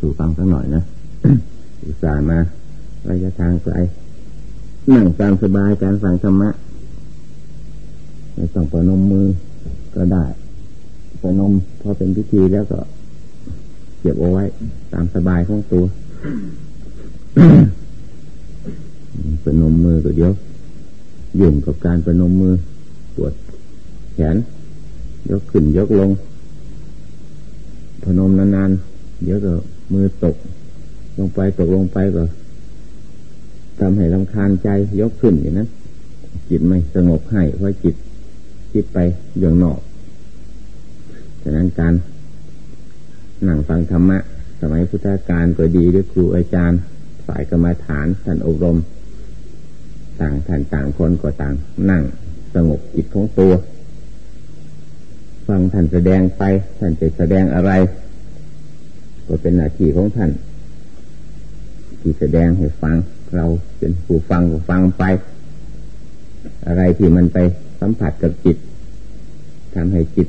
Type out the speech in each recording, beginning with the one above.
สู่ฟังสักหน่อยนะอุตส่าห์มาระยะทางไกลนั่งตามสบายการฟังธรรมะไม่ต้องประนมมือก็ได้ประนมพอเป็นพิธีแล้วก็เก็บเอาไว้ ตามสบายของตัวประนมมือก็เดียวยุ่งกับการประนมมือปวดแขน ยกขึ้นยกลง พนมนานๆ เดี๋ยวก็ มือตก ลงไปตกลงไปก็ทำให้ลำคาญใจยกขึ้นอย่างนั้นจิตไม่สงบให้เพราะจิตคิดไปอย่างนอกฉะนั้นการนั่งฟังธรรมะ สมัยพุทธกาลก็ดีด้วยครูอาจารย์ ฝ่ายกรรมฐานท่านอบรม ต่างท่านต่างคนก็ต่างนั่งสงบจิตของตัว ฟังท่านแสดงไป ท่านจะแสดงอะไร ก็เป็นหน้าที่ของท่าน ที่แสดงให้ฟังเราเป็นผู้ฟังก็ฟังไป อะไรที่มันไปสัมผัสกับจิตทำให้จิต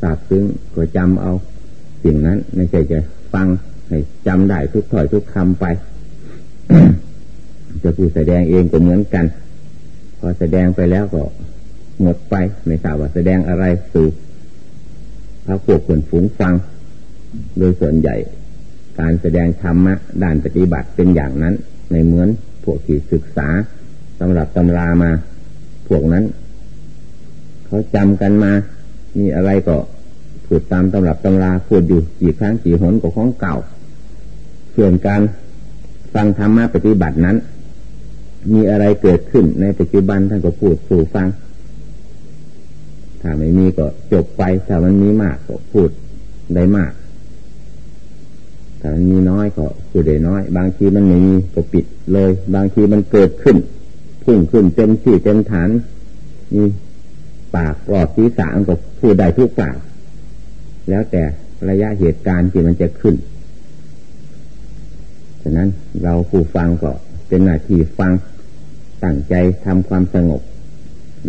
สาบซึ้งก็จำเอาสิ่งนั้น ไม่ใช่จะฟังให้จำได้ทุกถ้อยทุกคำไป จะผู้แสดงเองก็เหมือนกัน พอแสดงไปแล้วก็หมดไป ไม่ทราบว่าแสดงอะไรสู่พระพวกคนฝูงฟัง โดยส่วนใหญ่ การแสดงธรรมะด้านปฏิบัติเป็นอย่างนั้น ในเหมือนพวกที่ศึกษาสำหรับตำรามา พวกนั้น เขาจำกันมา มีอะไรก็พูดตามตำรับตำราพูดอยู่กี่ครั้งกี่หนก็ของเก่า ส่วนการฟังธรรมะปฏิบัตินั้น มีอะไรเกิดขึ้นในปัจจุบันท่านก็พูดสู่ฟัง ถ้าไม่มีก็จบไป ถ้ามันมีมากก็พูดได้มาก ถ้ามันมีน้อยก็พูดได้น้อย บางทีมันไม่มีก็ปิดเลย บางทีมันเกิดขึ้นพุ่งขึ้นเต็มที่เต็มฐานมีปากปลอดศีรษะก็พูดได้ทุกปาก แล้วแต่ระยะเหตุการณ์ที่มันจะขึ้นฉะนั้นเราผู้ฟังก็เป็นหน้าที่ฟังตั้งใจทำความสงบ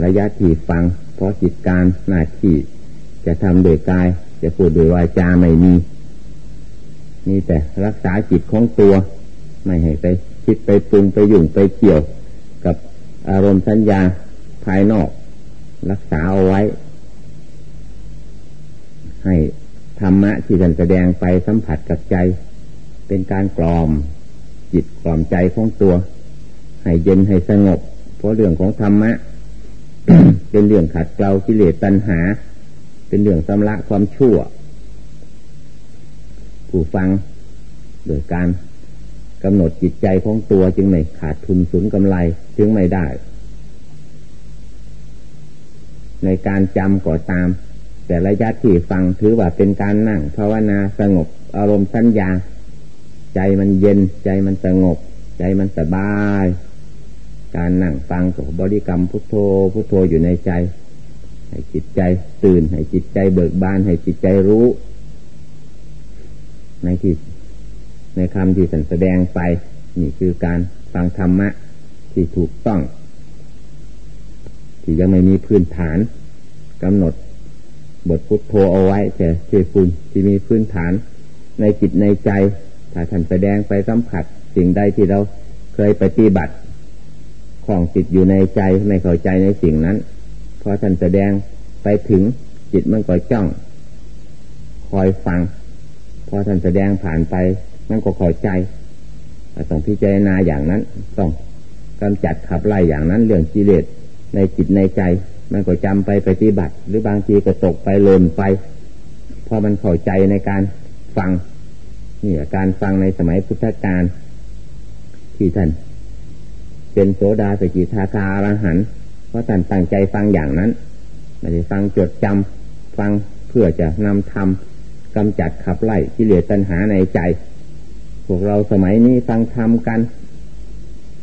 ระยะที่ฟัง เพราะจิตการหน้าที่จะทำโดยกาย จะพูดโดยวาจาไม่มี มีแต่รักษาจิตของตัว ไม่ให้ไปคิดไปปรุงไปยุ่งไปเกี่ยว กับอารมณ์สัญญาภายนอก รักษาเอาไว้ ให้ธรรมะที่ท่านแสดงไปสัมผัสกับใจ เป็นการกล่อม จิตกล่อมใจของตัว ให้เย็นให้สงบ เพราะเรื่องของธรรมะ เป็นเรื่องขัดเกลากิเลสตัณหา เป็นเรื่องสำลักความชั่ว ผู้ฟัง โดยการกำหนดจิตใจของตัวจึงไม่ขาดทุนสูญกำไรจึงไม่ได้ ในการจำก่อตาม แต่ระยะที่ฟังถือว่าเป็นการนั่งภาวนาสงบอารมณ์สัญญา ใจมันเย็นใจมันสงบ ใจมันสบาย การนั่งฟังกับบริกรรมพุทโธพุทโธอยู่ในใจ ให้จิตใจตื่น ให้จิตใจเบิกบาน ให้จิตใจรู้ ในที่ในคำที่สันแสดงไป นี่คือการฟังธรรมะที่ถูกต้อง ที่ยังไม่มีพื้นฐานกำหนดบทพุทโธเอาไว้แต่เจฟุนที่มีพื้นฐานในจิตในใจ ถ้าท่านแสดงไปสัมผัส สิ่งใดที่เราเคยปฏิบัติ ของจิตอยู่ในใจไม่เข้าใจในสิ่งนั้นพอท่านแสดงไปถึงจิตมันก็จ้อง คอยฟัง พอท่านแสดงผ่านไปมันก็เข้าใจต้องพิจารณาอย่างนั้น ต้องกำจัดขับไล่อย่างนั้นเรื่องกิเลสในจิตในใจ มันก็จำไปปฏิบัติ หรือบางทีก็ตกไปล่นไปพราะมันเข้าใจในการฟังนี่การฟังในสมัยพุทธกาลที่ท่านเป็นโสดาสกิทาคาอรหันเพราะท่านตั้งใจฟังอย่างนั้นไม่ได้ฟังจดจำฟังเพื่อจะนำธรรม กำจัดขับไล่กิเลสตัณหาในใจ พวกเราสมัยนี้ฟังธรรมกัน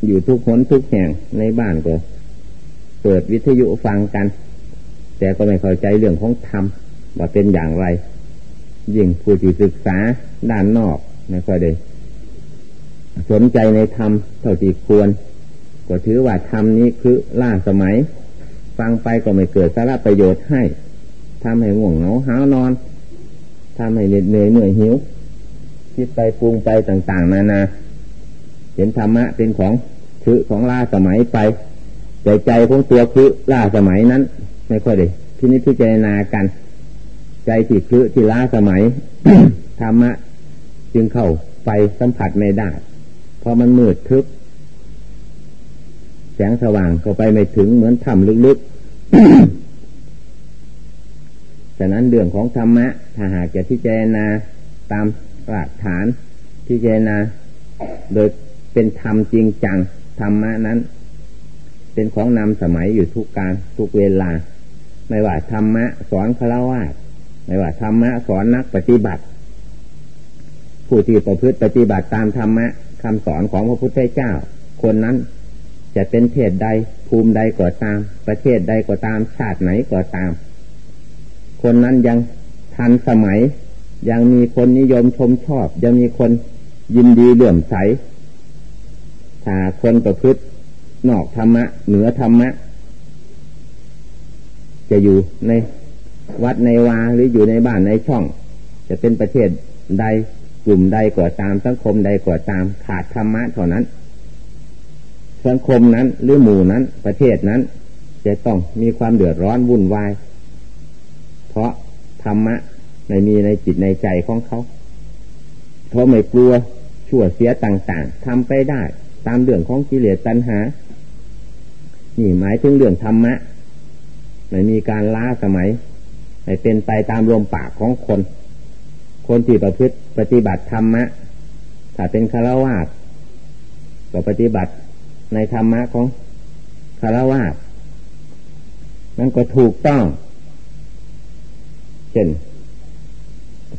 อยู่ทุกคนทุกแห่งในบ้านก็ เปิดวิทยุฟังกัน แต่ก็ไม่เข้าใจเรื่องของธรรมว่าเป็นอย่างไร ยิ่งผู้ที่ศึกษาด้านนอกไม่ค่อยได้สนใจในธรรมเท่าที่ควร ก็ถือว่าธรรมนี้คือล่าสมัย ฟังไปก็ไม่เกิดสาระประโยชน์ให้ทำให้ง่วงเหงาหานอน ทำให้เหน็ดเหนื่อยเมื่อยหิว คิดไปปรุงไปต่าง ๆ นานา เห็นธรรมะเป็นของคือของล่าสมัยไป ใจใจของตัวคือล่าสมัยนั้น ไม่ค่อยได้ที่นี้พิจารณากัน ใจที่คือที่ล้าสมัยธรรมะจึงเข้าไปสัมผัสไม่ได้พราะมันมืดทึบแสงสว่างเข้าไปไม่ถึงเหมือนถ้ำลึกๆ ฉะนั้นเรื่องของธรรมะ ถ้าหากจะพิจารณาตามหลักฐานพิจารณาโดยเป็นธรรมจริงจังธรรมะนั้น เป็นของนำสมัยอยู่ทุกการทุกเวลา ไม่ว่าธรรมะสอนฆราวาสไม่ว่าธรรมะสอนนักปฏิบัติ ผู้ที่ประพฤติปฏิบัติตามธรรมะคำสอนของพระพุทธเจ้า คนนั้นจะเป็นเพศใดภูมิใดก็ตาม ประเทศใดก็ตามชาติไหนก็ตาม คนนั้นยังทันสมัย ยังมีคนนิยมชมชอบ ยังมีคนยินดีเลื่อมใสถ้าคนประพฤตินอกธรรมะ เหนือธรรมะ จะอยู่ในวัดในวาหรืออยู่ในบ้านในช่อง จะเป็นประเทศใดกลุ่มใดก็ตามสังคมใดก็ตามขาดธรรมะเท่านั้น สังคมนั้นหรือหมู่นั้นประเทศนั้น จะต้องมีความเดือดร้อนวุ่นวาย ราะธรรมะไม่มีในจิตในใจของเขาเขาไม่กลัวชั่วเสียต่าง ๆทำไปได้ ตามเรื่องของกิเลสตัณหา นี่หมายถึงเรื่องธรรมะไม่มีการล้าสมัยไม่เป็นไปตามลมปากของคน คนที่ประพฤติปฏิบัติธรรมะ ถ้าเป็นคารวะก็ปฏิบัติในธรรมะของคารวะมันก็ถูกต้อง ช่น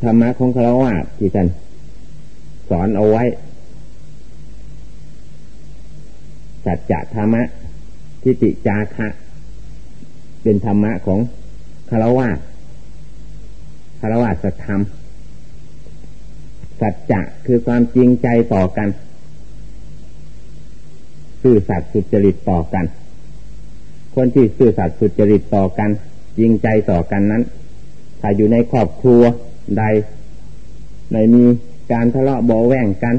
ธรรมะของคารวะที่ท่านสอนเอาไว้สัจจะธรรมะทิฏฐิจาคะ เป็นธรรมะของคารวะคารวะสัจธรรมสัจจะคือความจริงใจต่อกันซื่อสัตย์สุจริตต่อกัน คนที่ซื่อสัตย์สุจริตต่อกัน จริงใจต่อกันนั้น ถ้าอยู่ในครอบครัวใดไม่มีการทะเลาะเบาแวงกัน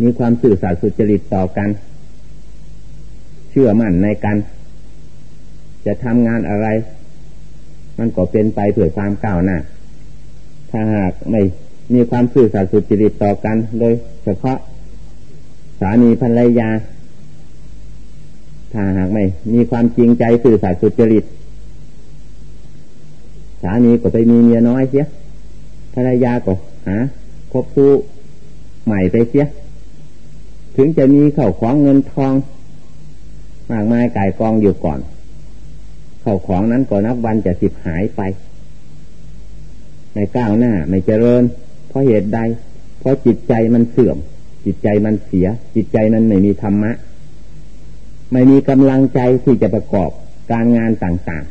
มีความสื่อสัตย์สุจริตต่อกัน เชื่อมั่นในกัน จะทำงานอะไร มันก็เป็นไปเพื่อความก้าวหน้า ถ้าหากไม่มีความสื่อสัตย์สุจริตต่อกัน โดยเฉพาะสามีภรรยา ถ้าหากไม่ มีความจริงใจสื่อสารสุจริต สามีก็ไปมีเมียน้อยเสียภรรยาก็หาพบผู้ใหม่ไปเสีย ถึงจะมีเข่าของเงินทองมากมายกายกองอยู่ก่อน เข่าของนั้นก็นับวันจะสิบหายไป ไม่ก้าวหน้า ไม่เจริญ เพราะเหตุใด เพราะจิตใจมันเสื่อม จิตใจมันเสีย จิตใจนั้นไม่มีธรรมะ ไม่มีกำลังใจที่จะประกอบการงานต่าง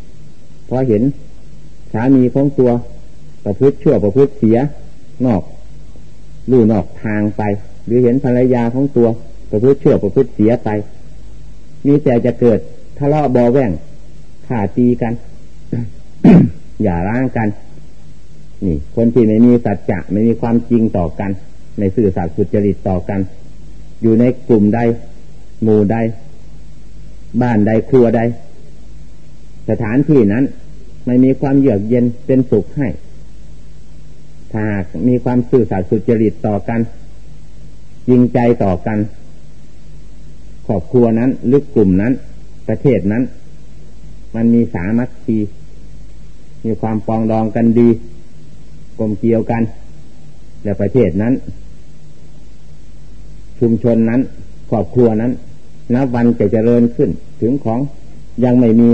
ๆ เพราะเห็นามีของตัว ประพฤติชั่วประพฤติเสีย นอกลู่นอกทางไป หรือเห็นภรรยาของตัว ประพฤติชั่วประพฤติเสียไป มีแต่จะเกิดทะเลาะบอแว่งข่าตีกัน อย่าร้างกัน นี่ คนที่ไม่มีสัจจะไม่มีความจริงต่อกัน ในสื่อสัตว์สุจริตต่อกัน อยู่ในกลุ่มใด หมู่ใด บ้านใดครัวใด สถานที่นั้น ไม่มีความเยือกเย็นเป็นสุขให้ถ้ามีความสื่อสัตย์สุจริตต่อกันจริงใจต่อกันครอบครัวนั้นลึกกลุ่มนั้น ประเทศนั้น มันมีสามัคคีมีความปองดองกันดีกลมเกี่ยวกัน และประเทศนั้น ชุมชนนั้นครอบครัวนั้นนับวันจะเจริญขึ้นถึงของยังไม่มี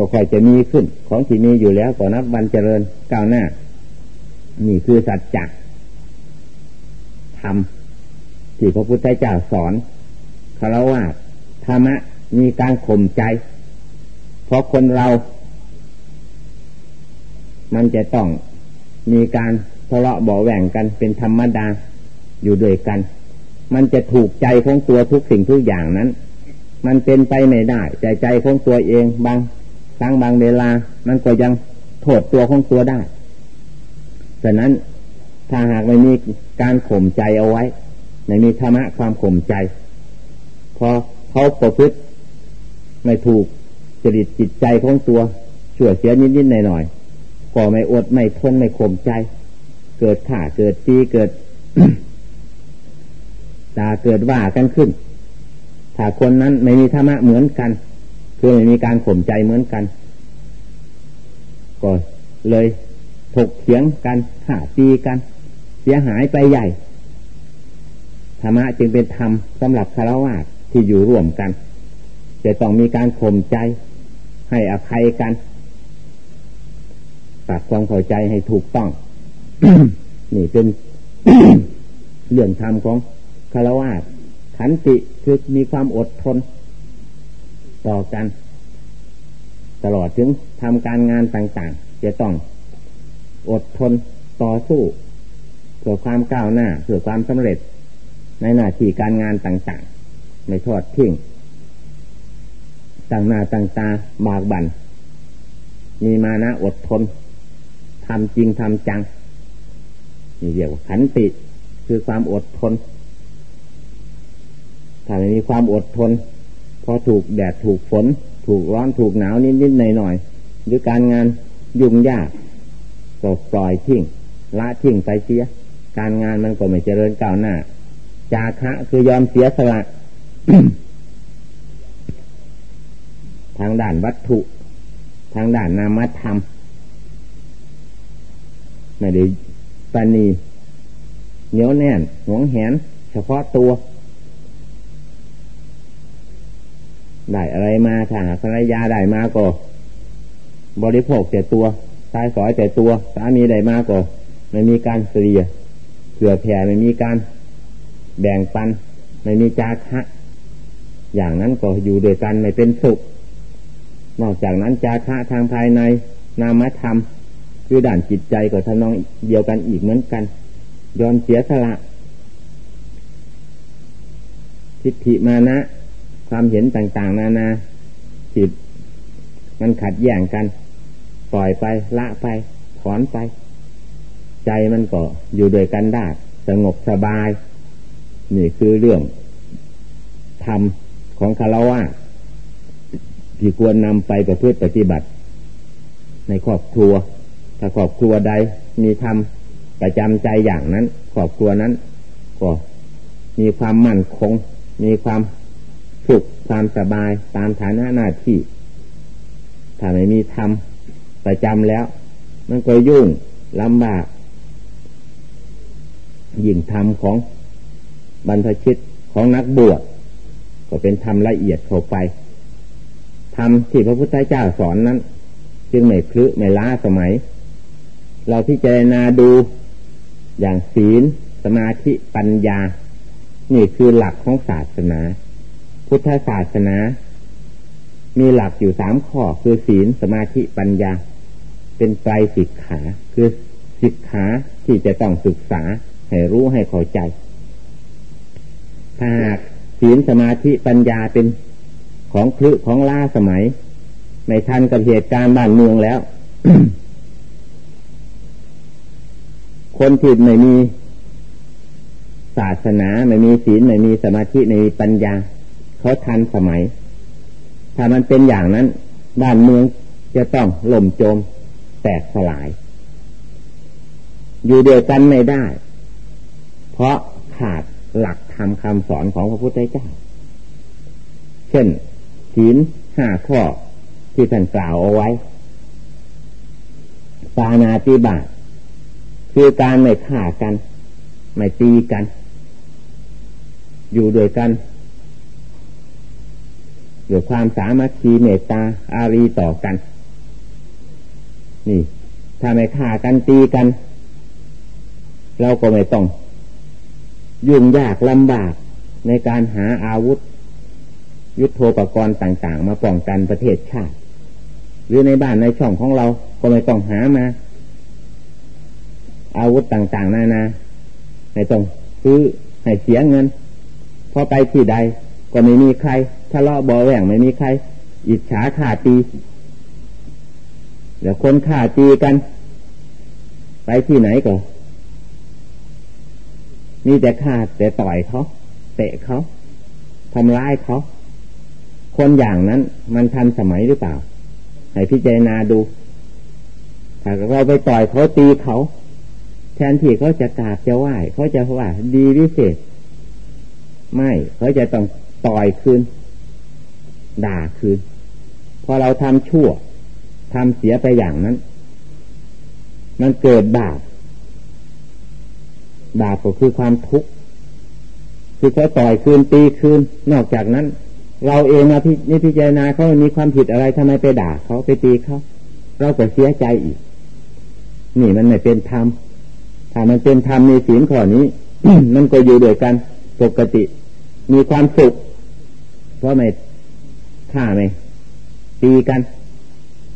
ก็ค่อยจะมีขึ้น ของที่มีอยู่แล้วก็นับวันเจริญก้าวหน้า นี่คือสัจจะธรรมที่พระพุทธเจ้าสอนคารวะธรรมะมีการข่มใจ เพราะคนเรา มันจะต้องมีการทะเลาะเบาแหว่งกันเป็นธรรมดาอยู่ด้วยกัน มันจะถูกใจของตัวทุกสิ่งทุกอย่างนั้น มันเป็นไปไม่ได้ใจใจของตัวเองบาง ครั้งบางเวลา มันก็ยังโทษตัวของตัวได้ฉะนั้นถ้าหากไม่มีการข่มใจเอาไว้ไม่มีธรรมะความข่มใจ พอเขาประพฤติไม่ถูกจริตจิตใจของตัวชั่วเสียนิดๆหน่อยๆก็ไม่อดไม่ทนไม่ข่มใจ เกิดข่าเกิดตีเกิดตาเกิดว่ากันขึ้น ถ้าคนนั้นไม่มีธรรมะเหมือนกัน คือไม่มีการข่มใจเหมือนกัน ก็เลยถกเถียงกันข่าตีกัน เสียหายไปใหญ่ธรรมะจึงเป็นธรรมสำหรับคารวะที่อยู่ร่วมกัน จะต้องมีการข่มใจ ให้อภัยกันตัดความเข้าใจให้ถูกต้อง นี่เป็นเรื่องธรรมของคารวะขันติคือมีความอดทน ต่อกัน ตลอดถึงทำการงานต่างๆ จะต้องอดทนต่อสู้เพื่อความก้าวหน้าเพื่อความสำเร็จในหน้าที่การงานต่างๆไม่ทอดทิ้งต่างหน้าต่างตาบากบัน่นมีมานะอดทนทำจริงทำจังนี่เรียวขันติคือความอดทน ถ้าไม่มีความอดทน พอถูกแดดถูกฝน ถูกร้อนถูกหนาวนิดๆหน่อยๆหรือการงานยุ่งยากก็ปล่อยทิ้งละทิ้งไปเสีย การงานมันก็ไม่เจริญก้าวหน้า จาคะคือยอมเสียสละทางด้านวัตถุ ทางด้านนามธรรมไม่ได้ปณีเหนียวแน่นหวงแหน เฉพาะตัว ได้อะไรมาถ้าภรรยาได้มาก็ บริโภคแต่ตัวตายสอยแต่ตัวสามีได้มาก็ไม่มีการเสียเผื่อแผ่ไม่มีการแบ่งปัน ไม่มีจาคะอย่างนั้นก็อยู่ด้วยกันไม่เป็นสุข นอกจากนั้นจาคะทางภายในนามธรรมคือด่านจิตใจก็ทำนองเดียวกันอีกเหมือนกัน ยอมเสียสละทิฏฐิมานะ ความเห็นต่างๆ นานาจิตมันขัดแย้งกัน ปล่อยไปละไป ถอนไป ใจมันก็อยู่ด้วยกันได้ สงบสบาย นี่คือเรื่องธรรมของคารวะที่ควรนำไปประพฤติปฏิบัติ ในครอบครัว ถ้าครอบครัวใดมีธรรมประจำใจอย่างนั้น ครอบครัวนั้นก็มีความมั่นคง มีความ สุขความสบายตามฐานะหน้าที่ ถ้าไม่มีธรรมประจำแล้ว มันก็ยุ่งลำบาก ยิ่งธรรมของบรรพชิตของนักบวชก็เป็นธรรมละเอียดเข้าไปธรรมที่พระพุทธเจ้าสอนนั้น จึงไม่คลึไม่ล้าสมัย เราพิจารณาดูอย่างศีล สมาธิปัญญา นี่คือหลักของศาสนา พุทธศาสนา มีหลักอยู่สามข้อ คือศีลสมาธิปัญญา เป็นไตรสิกขา คือสิกขาที่จะต้องศึกษา ให้รู้ให้เข้าใจ ถ้าหากศีลสมาธิปัญญาเป็นของพลึของล่าสมัยไม่ทันกับเหตุการณ์บ้านเมืองแล้ว คนที่ไม่มีศาสนาไม่มีศีลไม่มีสมาธิไม่มีปัญญา เขาทันสมัย ถ้ามันเป็นอย่างนั้น บ้านเมืองจะต้องล่มจม แตกสลาย อยู่เดียวกันไม่ได้ เพราะขาดหลักธรรมคำสอนของพระพุทธเจ้า เช่นศีลห้าข้อที่ท่านกล่าวเอาไว้ปานาติบาตคือการไม่ฆ่ากัน ไม่ตีกัน อยู่ด้วยกัน ด้วยความสามัคคีเมตตาอารีต่อกัน นี่ ถ้าไม่ฆ่ากันตีกัน เราก็ไม่ต้อง ยุ่งยากลำบากในการหาอาวุธ ยุทโธปกรณ์ต่างๆ มาป้องกันประเทศชาติ หรือในบ้านในช่องของเราก็ไม่ต้องหามา อาวุธต่างๆนานาไม่ต้องซื้อให้เสียเงินพอไปที่ใดก็ไม่มีใคร ทะเลาะบอแหว่งไม่มีใคร อิจฉาขาตี เดี๋ยวคนขาตีกัน ไปที่ไหนก็มีแต่ฆ่าแต่ต่อยเขาเตะเขาทำร้ายเขาคนอย่างนั้นมันทันสมัยหรือเปล่า ให้พิจารณาดู ถ้าเราไปต่อยเขาตีเขา แทนที่เขาจะกราบจะไหว้เขาจะว่า ดีวิเศษ ไม่เขาจะต้องต่อยคืน ด่าคืนพอเราทำชั่วทำเสียไปอย่างนั้น มันเกิดบาปบาปก็คือความทุกข์คือเขาต่อยคืนตีคืน นอกจากนั้น เราเองมาพิพจารณาเขามีความผิดอะไรทำไมไปด่าเขาไปตีเขาเราก็เสียใจอีก นี่มันไม่เป็นธรรมถ้ามันเป็นธรรมในศีลข้อนี้มันก็อยู่ด้วยกันปกติ มีความสุขเพราะไม่ ฆ่าไม่ตีกัน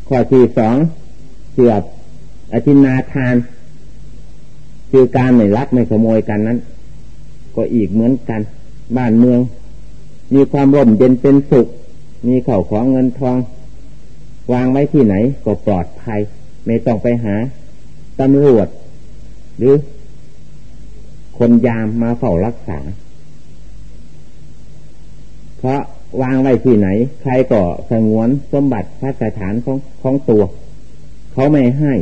ข้อที่สองเกือบอธินาทาน คือการไม่รักไม่ขโมยกันนั้น ก็อีกเหมือนกัน บ้านเมือง มีความร่มเย็นเป็นสุข มีเข่าของเงินทอง วางไว้ที่ไหนก็ปลอดภัย ไม่ต้องไปหาตำรวจ หรือ คนยามมาเฝ้ารักษา เพราะ วางไว้ที่ไหน ใครก็สงวนสมบัติพระสถานของของตัว เขาไม่ให้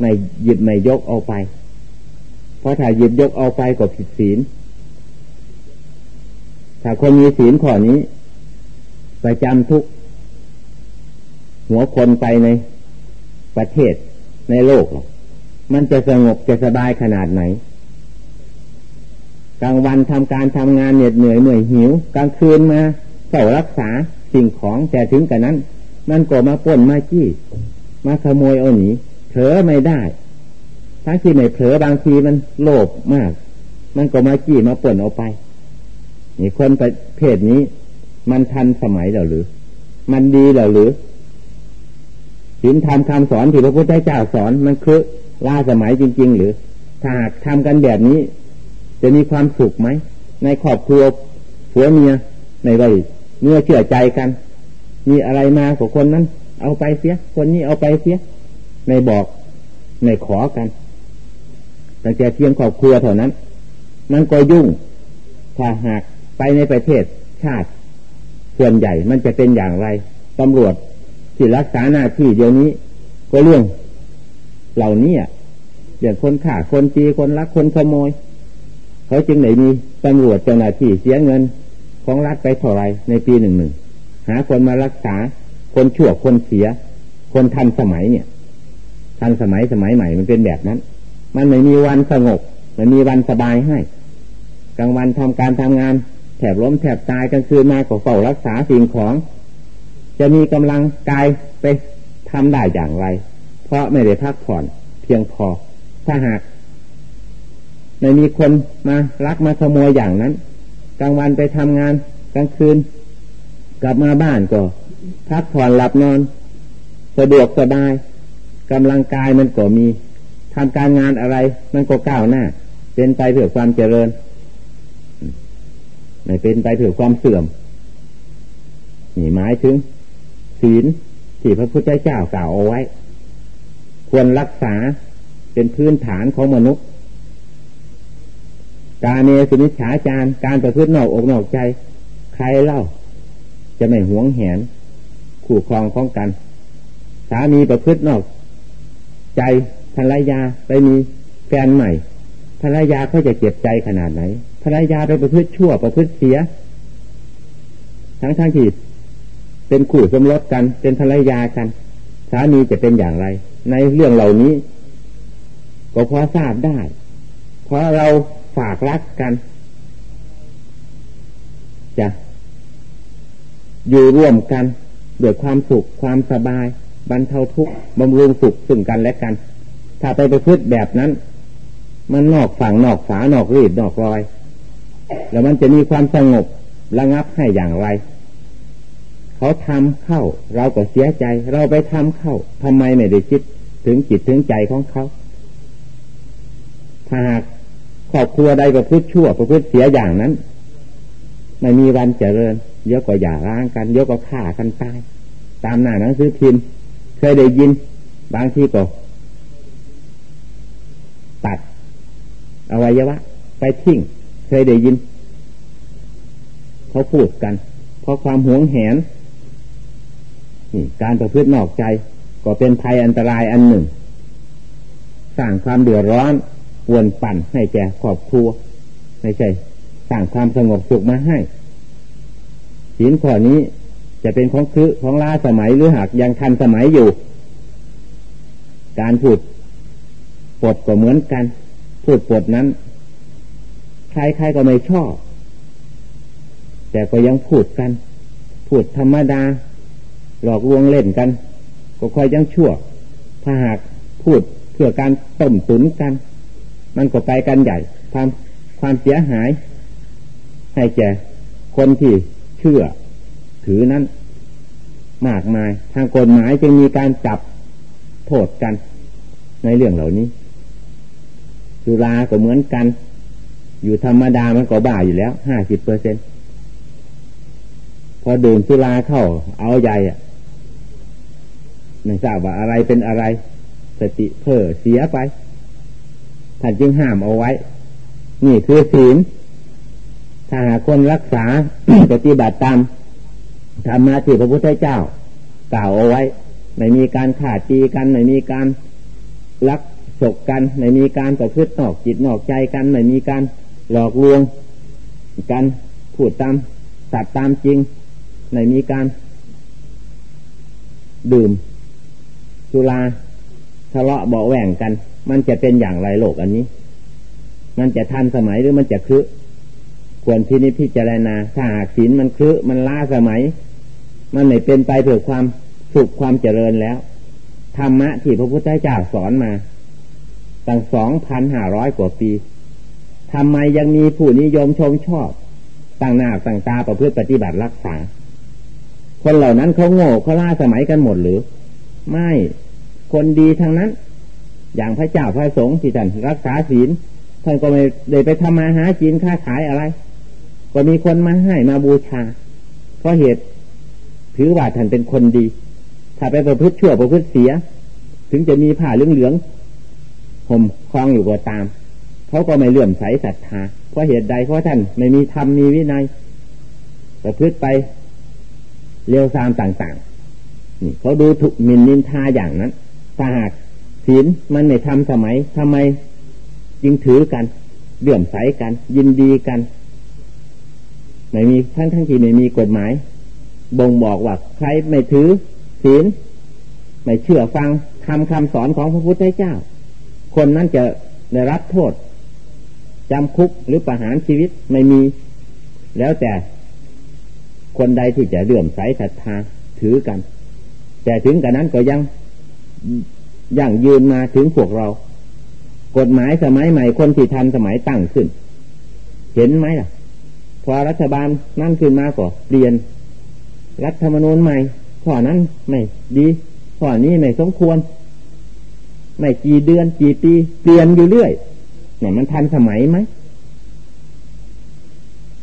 ไม่หยิบไม่ยกเอาไป เพราะถ้าหยิบยกเอาไปก็ผิดศีล ถ้าคนมีศีลข้อนี้ประจำทุก หัวคนไปในประเทศในโลก มันจะสงบจะสบายขนาดไหน กลางวันทำการทำงานเหน็ดเหนื่อยเหนื่อยหิว กลางคืนมาเฝ้ารักษาสิ่งของแต่ถึงกันนั้น มันก็มาป้นมาจี้ มาขโมยเอาหนีเผลอไม่ได้ทั้งที่ไม่เผลอบางทีมันโลภมาก มันก็มาจี้มาป่นเอาไปนี่คนประเภทนี้ มันทันสมัยแล้วหรือ มันดีแล้วหรือศีลธรรมคำสอนที่พระพุทธเจ้าสอนมันคือล่าสมัยจริง ๆ หรือถ้าหากทำกันแบบนี้ จะมีความสุขไหม ในครอบครัวผัวเมียในไว้เมื่อเชื่อใจกัน มีอะไรมาของคนนั้น เอาไปเสีย คนนี้เอาไปเสีย ในบอกในขอกันแต่แต่เพียงครอบครัวเท่านั้นมันก็ยุ่ง ถ้าหากไปในประเทศชาติ ส่วนใหญ่มันจะเป็นอย่างไรตำรวจที่รักษาหน้าที่เดี๋ยวนี้ ก็เรื่องเหล่านี้เรื่องคนฆ่าคนตีคนรักคนขโมย เขาจึงไหนมีตำรวจเจ้าหน้าที่เสียเงินของรัฐไปเท่าไรในปีหนึ่งหนึ่งหาคนมารักษาคนชั่วคนเสีย คนทันสมัยเนี่ย ทันสมัยสมัยใหม่มันเป็นแบบนั้น มันไม่มีวันสงบไม่มีวันสบายให้กลางวันทำการทำงานแถบล้มแถบตายกลางคืนมาก็เฝ้ารักษาสิ่งของ จะมีกำลังกายไปทำได้อย่างไร เพราะไม่ได้พักผ่อนเพียงพอ ถ้าหาก ไม่มีคนมาลักมาขโมยอย่างนั้น กลางวันไปทำงานกลางคืน กลับมาบ้านก็พักผ่อนหลับนอน สะดวกสบายกำลังกายมันก็มีทำการงานอะไร มันก็ก้าวหน้า เป็นไปเพื่อความเจริญไม่เป็นไปเพื่อความเสื่อมนี่หมายถึง ศีลที่พระพุทธเจ้ากล่าวเอาไว้ ควรรักษาเป็นพื้นฐานของมนุษย์ การเนสุนิฉาจารการประพฤตินอกอกนอกใจ ใครเล่า จะไม่หวงแหนคู่ครองของกัน สามีประพฤตินอก ใจภรรยาไปมีแฟนใหม่ภรรยาเขาจะเจ็บใจขนาดไหนภรรยาไปประพฤติชั่วประพฤติเสีย ทั้งทั้งที่เป็นคู่สมรสกัน เป็นภรรยากัน สามีจะเป็นอย่างไร ในเรื่องเหล่านี้ ก็พอทราบได้ เพราะเรา ฝากรักกันจะอยู่ร่วมกันด้วยความสุขความสบายบรรเทาทุกข์บำรุงสุขซึ่งกันและกัน ถ้าไปไปพูดแบบนั้น มันนอกฝั่งนอกฝานอกรีดนอกรอย แล้วมันจะมีความสงบระงับให้อย่างไร เขาทำเข้า เราก็เสียใจ เราไปทำเข้าทำไมไม่ได้คิดถึงจิตถึงใจของเขาถ้าหาก ครอบครัวใดประพฤติชั่วประพฤติเสียอย่างนั้นไม่มีวันเจริญเยอะกว่าหย่าร้างกันเยอะกว่าฆ่ากันตายตามหน้าหนังสือพิมพ์เคยได้ยิน บางที่ก็ตัดอวัยวะ ไปทิ้งเคยได้ยินเขาพูดกัน เพราะความหวงแหนการประพฤตินอกใจ ก็เป็นภัยอันตรายอันหนึ่งสร้างความเดือดร้อน วนปั่นให้แก่ครอบครัวไม่ใช่สร้างความสงบสุขมาให้ศีลข้อนี้จะเป็นของคือของล้าสมัยหรือหากยังทันสมัยอยู่ การพูดปดก็เหมือนกัน พูดปดนั้น ใครๆก็ไม่ชอบ แต่ก็ยังพูดกัน พูดธรรมดา หลอกลวงเล่นกัน ก็ค่อยยังชั่ว ถ้าหากพูดเพื่อการต้มตุนกัน มันก็ไปกันใหญ่ทำความเสียหาย ให้แก่คนที่เชื่อ ถือนั้น มากมาย ทางกฎหมายจึงมีการจับโทษกัน ในเรื่องเหล่านี้สุราก็เหมือนกัน อยู่ธรรมดามันก็บ้าอยู่แล้วห้าสิบเปอร์เซ็นพอดื่มสุราเข้า เอาใหญ่อะไม่ทราบว่าอะไรเป็นอะไร สติเพ้อเสียไป ท่านจึงห้ามเอาไว้ นี่คือศีล ถ้าหากคนรักษาปฏิบัติตามธรรมะที่พระพุทธเจ้ากล่าวเอาไว้ ไม่มีการขาดตีกัน ไม่มีการลักฉกกัน ไม่มีการประพฤตินอกจิตนอกใจกัน ไม่มีการหลอกลวงกันพูดตามสัตว์ตามจริง ไม่มีการ ดื่มสุราทะเลาะเบาแหว่งกัน มันจะเป็นอย่างไรโลกอันนี้ มันจะทันสมัยหรือมันจะคือควรที่นิพิจารณาถ้าหากศีลมันคือมันล้าสมัย มันไม่เป็นไปเพื่อความสุขความเจริญแล้วธรรมะที่พระพุทธเจ้าสอนมา ตั้งสองพันห้าร้อยกว่าปีทำไมยังมีผู้นิยมชมชอบตั้งหน้าตั้งตาประพฤติปฏิบัติรักษา คนเหล่านั้นเขาโง่เขาล่าสมัยกันหมดหรือ ไม่คนดีทั้งนั้น อย่างพระเจ้าพระสงฆ์ที่ท่านรักษาศีลท่านก็ไม่ได้ไปทำมาหาจินค้าขายอะไร ก็มีคนมาให้มาบูชา เพราะเหตุถือว่าท่านเป็นคนดี ถ้าไปประพฤติชั่วประพฤติเสีย ถึงจะมีผ้าเหลืองๆห่มคลองอยู่ก็ตามเขาก็ไม่เลื่อมใสศรัทธาเพราะเหตุใดเพราะท่านไม่มีธรรมมีวินัยประพฤติไปเลี้ยวซามต่างๆนี่เขาดูถูกมินนินทาอย่างนั้นถ้าหาก ศีลมันไม่ทำสมัยทำไมจึงถือกันเลื่อมใสกัน ยินดีกันไม่มีทั้งทั้งที่ไม่มีกฎหมาย บ่งบอกว่าใครไม่ถือศีลไม่เชื่อฟังทำคำสอนของพระพุทธเจ้า คนนั้นจะได้รับโทษจำคุกหรือประหารชีวิตไม่มี แล้วแต่คนใดที่จะเลื่อมใสศรัทธาถือกัน แต่ถึงกันนั้นก็ยัง อยังยืนมาถึงพวกเรา กฎหมายสมัยใหม่คนที่ทันสมัยตั้งขึ้น เห็นไหมล่ะ พอรัฐบาลนั่นขึ้นมาก็เปลี่ยน รัฐธรรมนูญใหม่ข้อนั้นไม่ดีข้อนี้ไม่สมควร ไม่กี่เดือนกี่ปีเปลี่ยนอยู่เรื่อยเนี่ยมันทันสมัยไหม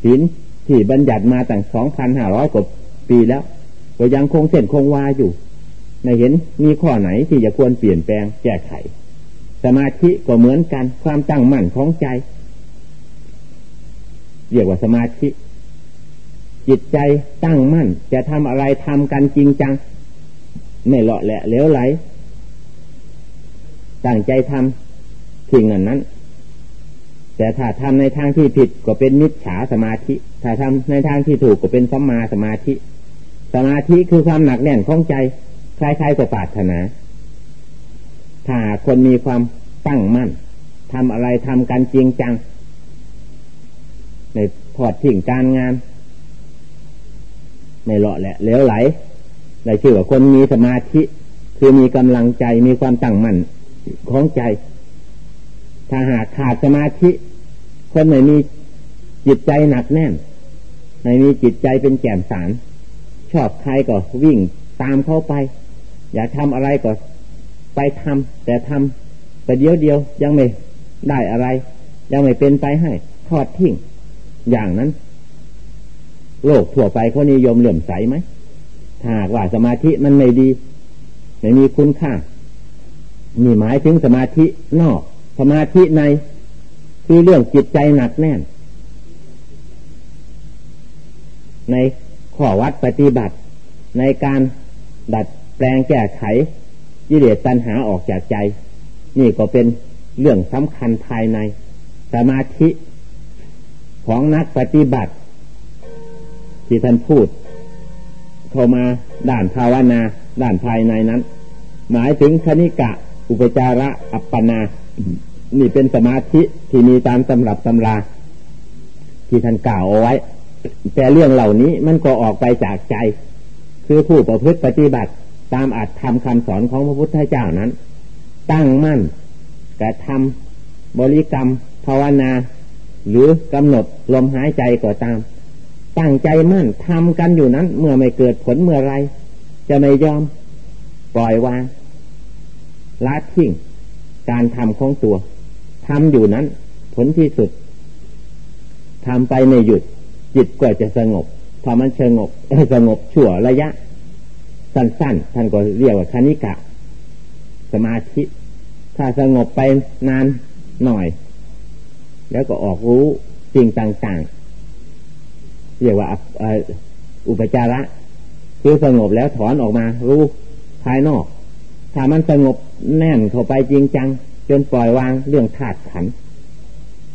ศีลที่บัญญัติมาตั้งสองพันห้าร้อยกว่าปีแล้ว ก็ยังคงเส้นคงวาอยู่ ไม่เห็นมีข้อไหนที่จะควรเปลี่ยนแปลงแก้ไข สมาธิก็เหมือนกันความตั้งมั่นของใจ เรียกว่าสมาธิ จิตใจตั้งมั่น จะทำอะไรทำกันจริงจัง ไม่เลาะแหละเลี้ยวไหลตั้งใจทำสิ่งนั้นนั้นแต่ถ้าทำในทางที่ผิดก็เป็นมิจฉาสมาธิ ถ้าทำในทางที่ถูกก็เป็นสัมมาสมาธิ สมาธิคือความหนักแน่นของใจ คล้ายๆกับปาถนา ถ้าคนมีความตั้งมั่นทำอะไรทำกันจริงจังไม่อดทิ้งการงาน ไม่เลาะแหละเลี้ยวไหลได้ชื่อว่าคนมีสมาธิคือมีกำลังใจมีความตั้งมั่นของใจ ถ้าหากขาดสมาธิ คนไม่มีจิตใจหนักแน่น ไม่มีจิตใจเป็นแก่นสาร ชอบใครก็วิ่งตามเข้าไป อยากทำอะไรก็ไปทำแต่ทำแต่เดียวเดียวยังไม่ได้อะไร ยังไม่เป็นไปให้ทอดทิ้งอย่างนั้น โลกทั่วไปเขานิยมเหลื่อมใสไหมถ้าว่าสมาธิมันไม่ดีไม่มีคุณค่านี่หมายถึงสมาธินอก สมาธิในคือเรื่องจิตใจหนักแน่น ในข้อวัดปฏิบัติ ในการดัด แปลงแก้ไขยิเดตัณหาออกจากใจ นี่ก็เป็นเรื่องสำคัญภายใน สมาธิของนักปฏิบัติ ที่ท่านพูด เข้ามาด่านภาวนา ด่านภายในนั้น หมายถึงคณิกะ อุปจาระ อัปปนา นี่เป็นสมาธิที่มีตามตำรับตำรา ที่ท่านกล่าวเอาไว้ แต่เรื่องเหล่านี้มันก็ออกไปจากใจ คือผู้ประพฤติปฏิบัติ ตามอัตธรรมคำสอนของพระพุทธเจ้านั้น ตั้งมั่นกระทำบริกรรม ภาวนา หรือกำหนดลมหายใจก็ตาม ตั้งใจมั่นทำกันอยู่นั้น เมื่อไม่เกิดผลเมื่อไร จะไม่ยอม ปล่อยวางละทิ้งการทำของตัวทำอยู่นั้น ผลที่สุดทำไปในหยุด จิตก็จะสงบพอมันสงบสงบชั่วระยะ สั้นๆ ท่านก็เรียกว่าคณิกะ สมาธิ ถ้าสงบไปนานหน่อย แล้วก็ออกรู้สิ่งต่างๆ เรียกว่าอุปจาระคือสงบแล้วถอนออกมา รู้ภายนอก ถ้ามันสงบแน่นเข้าไปจริงจัง จนปล่อยวางเรื่องธาตุขัน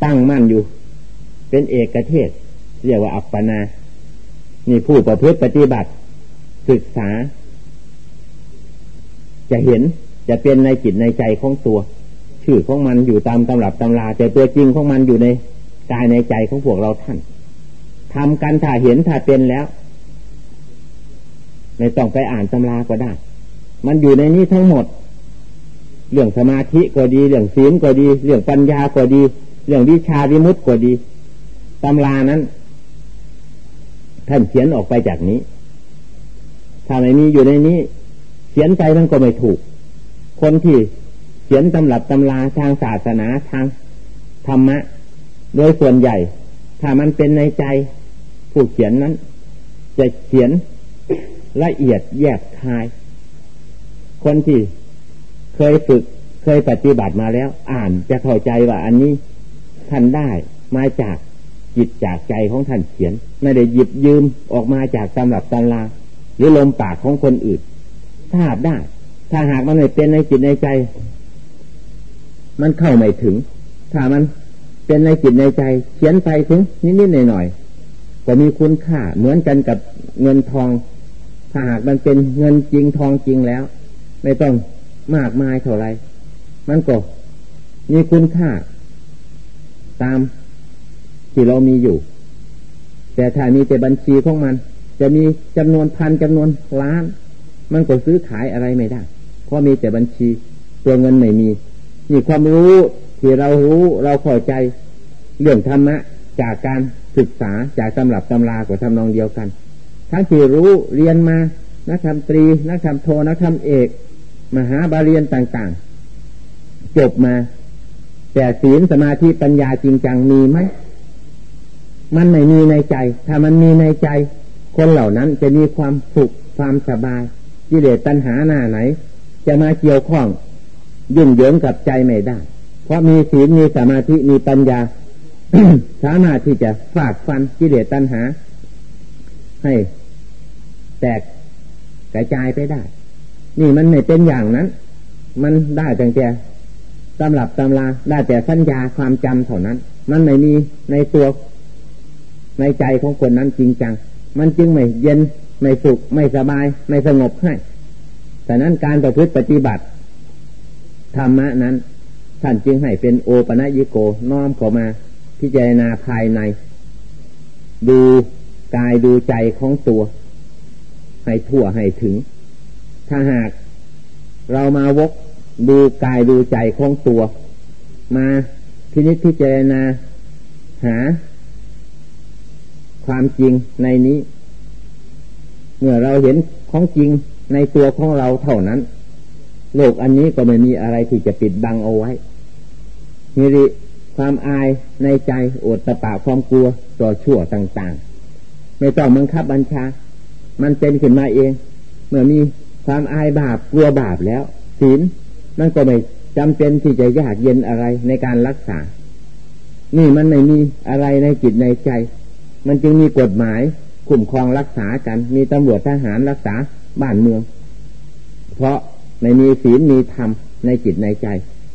ตั้งมั่นอยู่ เป็นเอกเทศ เรียกว่าอัปปนา นี่ผู้ประพฤติปฏิบัติศึกษา จะเห็นจะเป็นในจิตในใจของตัว ชื่อของมันอยู่ตามตำรับตำราแต่ตัวจริงของมันอยู่ในกายในใจของพวกเราท่านทำกันถ้าเห็นถ้าเป็นแล้ว ไม่ต้องไปอ่านตำราก็ได้ มันอยู่ในนี้ทั้งหมด เรื่องสมาธิก็ดี เรื่องศีลก็ดี เรื่องปัญญาก็ดี เรื่องวิชาวิมุตติก็ดีตำรานั้น ท่านเขียนออกไปจากนี้ ถ้าไม่มีอยู่ในนี้ เขียนไปมันก็ไม่ถูก คนที่เขียนตำรับตำราทางศาสนาทางธรรมะ โดยส่วนใหญ่ ถ้ามันเป็นในใจ ผู้เขียนนั้น จะเขียนละเอียดแยกคาย คนที่เคยฝึกเคยปฏิบัติมาแล้ว อ่านจะเข้าใจว่าอันนี้ท่านได้มาจากจิตจากใจของท่านเขียน ไม่ได้หยิบยืมออกมาจากตำรับตำราหรือลมปากของคนอื่น ทราบได้ ถ้าหากมันไม่เป็นในจิตในใจ มันเข้าไม่ถึง ถ้ามันเป็นในจิตในใจ เขียนไปถึงนิดๆหน่อยๆก็มีคุณค่าเหมือนกันกับเงินทอง ถ้าหากมันเป็นเงินจริงทองจริงแล้ว ไม่ต้องมากมายเท่าไรมันก็มีคุณค่า ตามที่เรามีอยู่ แต่ถ้ามีแต่บัญชีของมัน จะมีจำนวนพันจำนวนล้าน มันก็ซื้อขายอะไรไม่ได้ เพราะมีแต่บัญชีตัวเงินไม่มีนี่ความรู้ที่เรารู้เราเข้าใจเรื่องธรรมะจากการศึกษาจากตำรับตำรากับทำนองเดียวกัน ทั้งที่รู้เรียนมานักธรรมตรีนักธรรมโทนักธรรมเอก มหาบาเรียนต่างๆ จบมา แต่ศีลสมาธิปัญญาจริงจังมีไหมมันไม่มีในใจ ถ้ามันมีในใจ คนเหล่านั้นจะมีความสุขความสบาย กิเลสตัณหาหน้าไหน จะมาเกี่ยวข้องยุ่งเหยิงกับใจไม่ได้ เพราะมีศีลมีสมาธิมีปัญญา สามารถที่จะฝากฟันกิเลสตัณหา ให้ แตกกระจายไปได้ นี่มันไม่เป็นอย่างนั้น มันได้แต่แต่ตำรับตำราได้แต่สัญญาความจำเท่านั้น มันไม่มีในตัวในใจของคนนั้นจริงจัง มันจึงไม่เย็น ไม่สุขไม่สบาย ไม่สงบให้แต่นั้นการประพฤติปฏิบัติธรรมะนั้น ท่านจึงให้เป็นโอปะยิโกน้อมเข้ามาพิจารณาภายใน ดูกายดูใจของตัว ให้ทั่วให้ถึง ถ้าหากเรามาวกดูกายดูใจของตัว มาพินิจพิจารณาหา ความจริงในนี้ เมื่อเราเห็นของจริงในตัวของเราเท่านั้น โลกอันนี้ก็ไม่มีอะไรที่จะปิดบังเอาไว้มีริความอายในใจอดตะปาความกลัวต่อชั่วต่างๆ ไม่ต้องบังคับบัญชา มันเป็นขึ้นมาเอง เมื่อมีความอายบาปกลัวบาปแล้วศีลมันก็ไม่จำเป็นที่จะยากเย็นอะไรในการรักษา นี่มันไม่มีอะไรในจิตในใจ มันจึงมีกฎหมาย คุ้มครองรักษากัน มีตำรวจทหารรักษาบ้านเมือง เพราะไม่มีศีลมีธรรมในจิตในใจ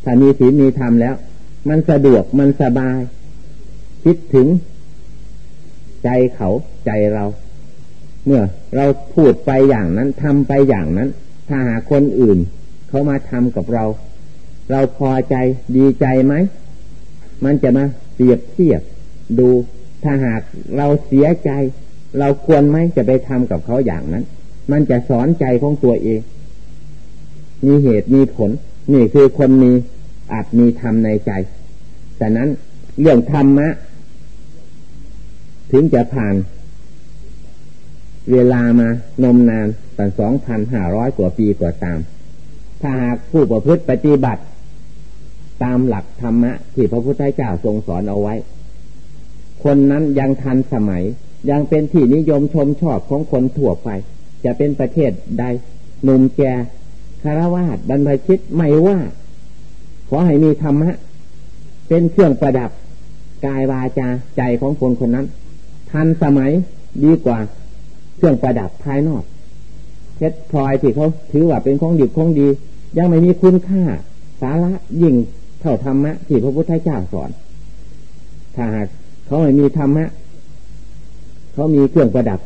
ถ้ามีศีลมีธรรมแล้ว มันสะดวกมันสบาย คิดถึง ใจเขาใจเรา เมื่อเราพูดไปอย่างนั้นทำไปอย่างนั้น ถ้าหาคนอื่น เขามาทำกับเรา เราพอใจดีใจไหม มันจะมาเปรียบเทียบดูถ้าหากเราเสียใจ เราควรไหมจะไปทำกับเขาอย่างนั้น มันจะสอนใจของตัวเอง มีเหตุมีผล นี่คือคนมีอาจมีธรรมในใจ แต่นั้นเรื่องธรรมะ ถึงจะผ่าน เวลามานมนานตั้งสองพันห้าร้อยกว่าปีกว่าตาม ถ้าหากผู้ประพฤติปฏิบัติ ตามหลักธรรมะที่พระพุทธเจ้าทรงสอนเอาไว้ คนนั้นยังทันสมัย ยังเป็นที่นิยมชมชอบของคนทั่วไป จะเป็นประเทศใดหนุ่มแกคารวาสบรรพชิตไม่ว่า ขอให้มีธรรมะ เป็นเครื่องประดับ กายวาจาใจของคนคนนั้น ทันสมัยดีกว่า เครื่องประดับภายนอกเพชรพลอยที่เขาถือว่าเป็นของดีของดี ยังไม่มีคุณค่า สาระยิ่งเท่าธรรมะที่พระพุทธเจ้าสอน ถ้าหากเขาไม่มีธรรมะ เขามีเครื่องประดับ